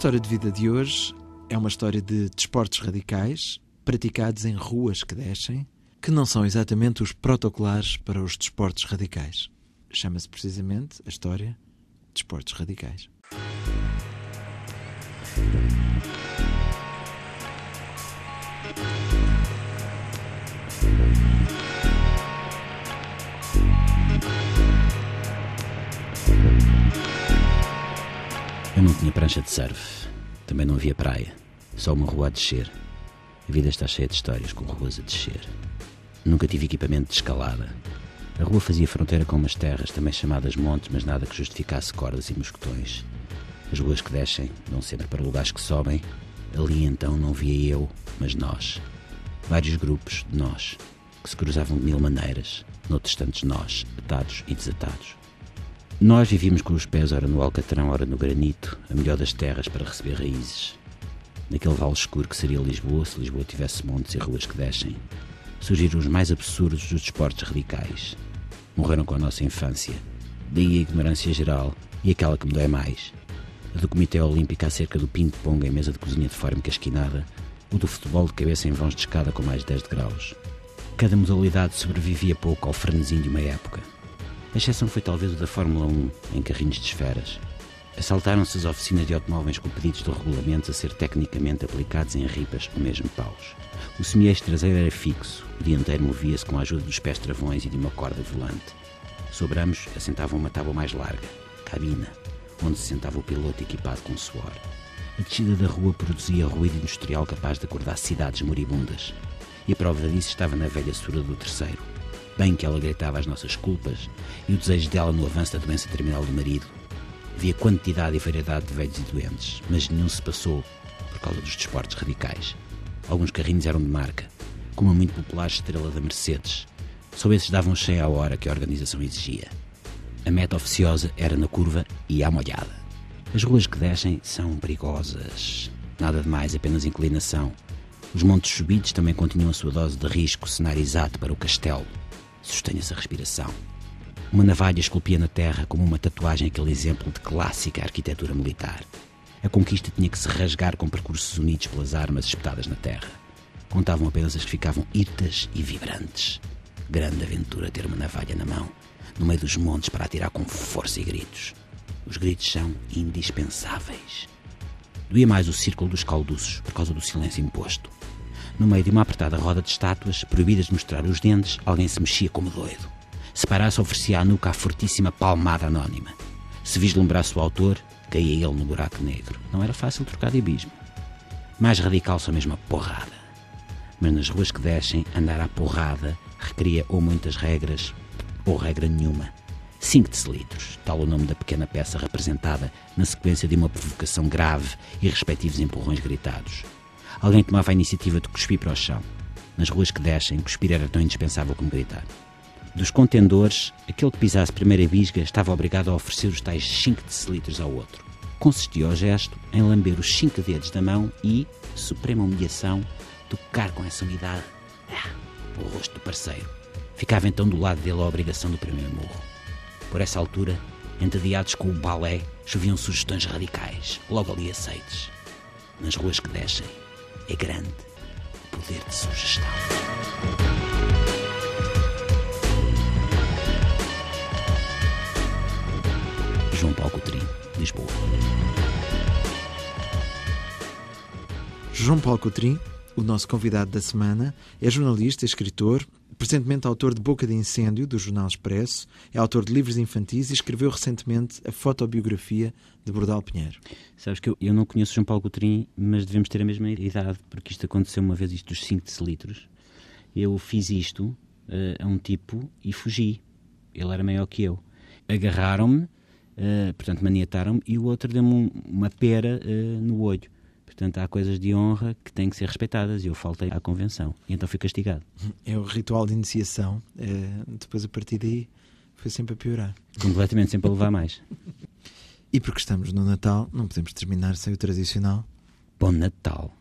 história de vida de hoje é uma história de desportos radicais praticados em ruas que descem, que não são exatamente os protocolares para os desportos radicais. Chama-se precisamente a história de desportos radicais. Eu não tinha prancha de surf, também não havia praia, só uma rua a descer. A vida está cheia de histórias com ruas a descer. Nunca tive equipamento de escalada. A rua fazia fronteira com umas terras, também chamadas montes, mas nada que justificasse cordas e mosquetões. As ruas que descem vão sempre para lugares que sobem. Ali então não via eu, mas nós. Vários grupos de nós, que se cruzavam de mil maneiras, noutros tantos nós, atados e desatados. Nós vivíamos com os pés ora no alcatrão, ora no granito, a melhor das terras para receber raízes. Naquele vale escuro que seria Lisboa, se Lisboa tivesse montes e ruas que descem, surgiram os mais absurdos dos desportos radicais. Morreram com a nossa infância. Daí a ignorância geral e aquela que me dói mais. A do Comitê Olímpico acerca do ping-pong em mesa de cozinha de forma casquinada, ou do futebol de cabeça em vãos de escada com mais de 10 graus. Cada modalidade sobrevivia pouco ao frenesim de uma época. A exceção foi talvez o da Fórmula 1, em carrinhos de esferas. Assaltaram-se as oficinas de automóveis com pedidos de regulamentos a ser tecnicamente aplicados em ripas ou mesmo paus. O semi-eixo traseiro era fixo, o dianteiro movia-se com a ajuda dos pés travões e de uma corda volante. Sobre ambos assentava uma tábua mais larga, cabina, onde se sentava o piloto equipado com suor. A descida da rua produzia ruído industrial capaz de acordar cidades moribundas. E a prova disso estava na velha sura do terceiro, bem que ela gritava as nossas culpas e o desejo dela no avanço da doença terminal do marido. Havia quantidade e variedade de velhos e doentes, mas nenhum se passou por causa dos desportos radicais. Alguns carrinhos eram de marca, como a muito popular estrela da Mercedes. Só esses davam cheia à hora que a organização exigia. A meta oficiosa era na curva e à molhada. As ruas que descem são perigosas. Nada de mais, apenas inclinação. Os montes subidos também continham a sua dose de risco, cenário exato para o castelo. Sustenha-se a respiração. Uma navalha esculpia na terra como uma tatuagem aquele exemplo de clássica arquitetura militar. A conquista tinha que se rasgar com percursos unidos pelas armas espetadas na terra. Contavam apenas as que ficavam irtas e vibrantes. Grande aventura ter uma navalha na mão, no meio dos montes para atirar com força e gritos. Os gritos são indispensáveis. Doía mais o círculo dos calduços por causa do silêncio imposto. No meio de uma apertada roda de estátuas, proibidas de mostrar os dentes, alguém se mexia como doido. Se parasse, oferecia à nuca a fortíssima palmada anónima. Se vislumbrasse o autor, caía ele no buraco negro. Não era fácil trocar de abismo. Mais radical só mesmo a porrada. Mas nas ruas que descem, andar à porrada requeria ou muitas regras, ou regra nenhuma. 5 decilitros, tal o nome da pequena peça representada na sequência de uma provocação grave e respectivos empurrões gritados. Alguém tomava a iniciativa de cuspir para o chão. Nas ruas que descem, cuspir era tão indispensável como gritar. Dos contendores, aquele que pisasse primeira bisga estava obrigado a oferecer os tais 5 decilitros ao outro. Consistia o gesto em lamber os cinco dedos da mão e, suprema humilhação, tocar com essa umidade ah, o rosto do parceiro. Ficava então do lado dele a obrigação do primeiro murro. Por essa altura, entediados com o balé, choviam sugestões radicais, logo ali aceites. Nas ruas que descem, é grande o poder de sugestão. João Paulo Coutrinho, Lisboa. João Paulo Coutrinho, o nosso convidado da semana, é jornalista, escritor, presentemente autor de Boca de Incêndio, do Jornal Expresso, é autor de livros infantis e escreveu recentemente a fotobiografia de Bordal Pinheiro. Sabes que eu, eu não conheço João Paulo Coutrinho, mas devemos ter a mesma idade, porque isto aconteceu uma vez, isto dos 5 decilitros. Eu fiz isto uh, a um tipo e fugi. Ele era maior que eu. Agarraram-me, uh, portanto maniataram-me, e o outro deu-me um, uma pera uh, no olho. Portanto, há coisas de honra que têm que ser respeitadas e eu faltei à convenção. E então fui castigado. É o ritual de iniciação. depois, a partir daí, foi sempre a piorar. Completamente, sempre a levar mais. e porque estamos no Natal, não podemos terminar sem o tradicional. Bom Natal.